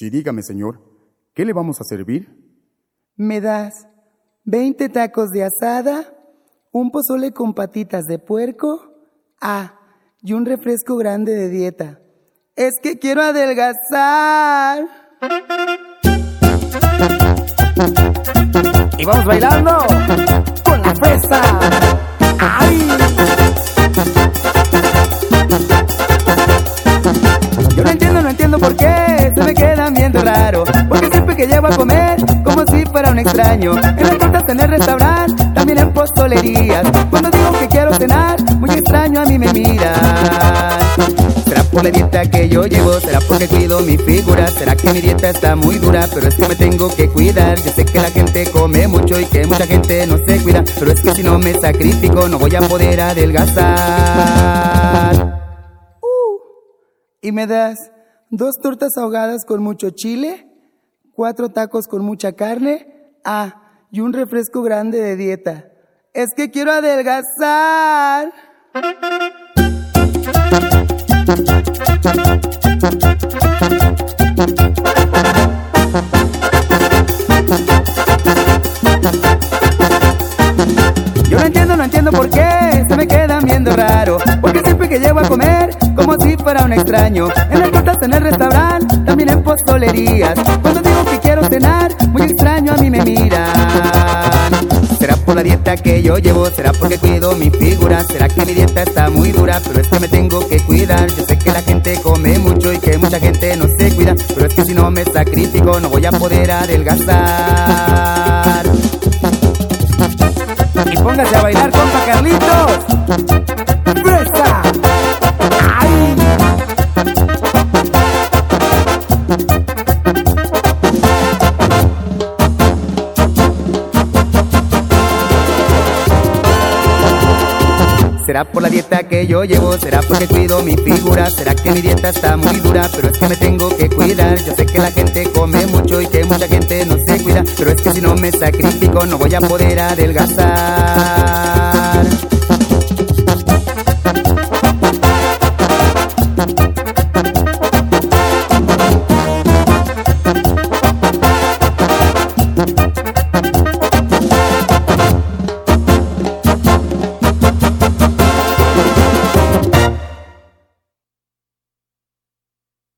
Sí, dígame, señor. ¿Qué le vamos a servir? ¿Me das 20 tacos de asada, un pozole con patitas de puerco? Ah, y un refresco grande de dieta. Es que quiero adelgazar. Y vamos bailando con la fresa. ¡Ay! Quedan viendo raro. Porque siempre que llevo a comer, como si fuera un extraño. En las tortas en el restaurante, también en postolerías. Cuando digo que quiero cenar, muy extraño a mí me miran. ¿Será por la dieta que yo llevo? ¿Será porque cuido mi figura? ¿Será que mi dieta está muy dura? Pero es que me tengo que cuidar. Yo sé que la gente come mucho y que mucha gente no se cuida. Pero es que si no me sacrifico, no voy a poder adelgazar. ¿Y me das dos tortas ahogadas con mucho chile? ¿Cuatro tacos con mucha carne? Ah, y un refresco grande de dieta. Es que quiero adelgazar. Yo no entiendo, no entiendo por qué se me quedan viendo raro. Porque siempre que llego a comer, fuera un extraño. En las tortas, en el restaurante, también en postolerías. Cuando digo que quiero cenar, muy extraño a mí me miran. ¿Será por la dieta que yo llevo? ¿Será porque cuido mi figura? ¿Será que mi dieta está muy dura? Pero es que me tengo que cuidar. Yo sé que la gente come mucho y que mucha gente no se cuida. Pero es que si no me sacrifico, no voy a poder adelgazar. Y póngase a bailar, compa Carlitos. ¿Será por la dieta que yo llevo? ¿Será porque cuido mi figura? ¿Será que mi dieta está muy dura? Pero es que me tengo que cuidar. Yo sé que la gente come mucho y que mucha gente no se cuida. Pero es que si no me sacrifico, no voy a poder adelgazar.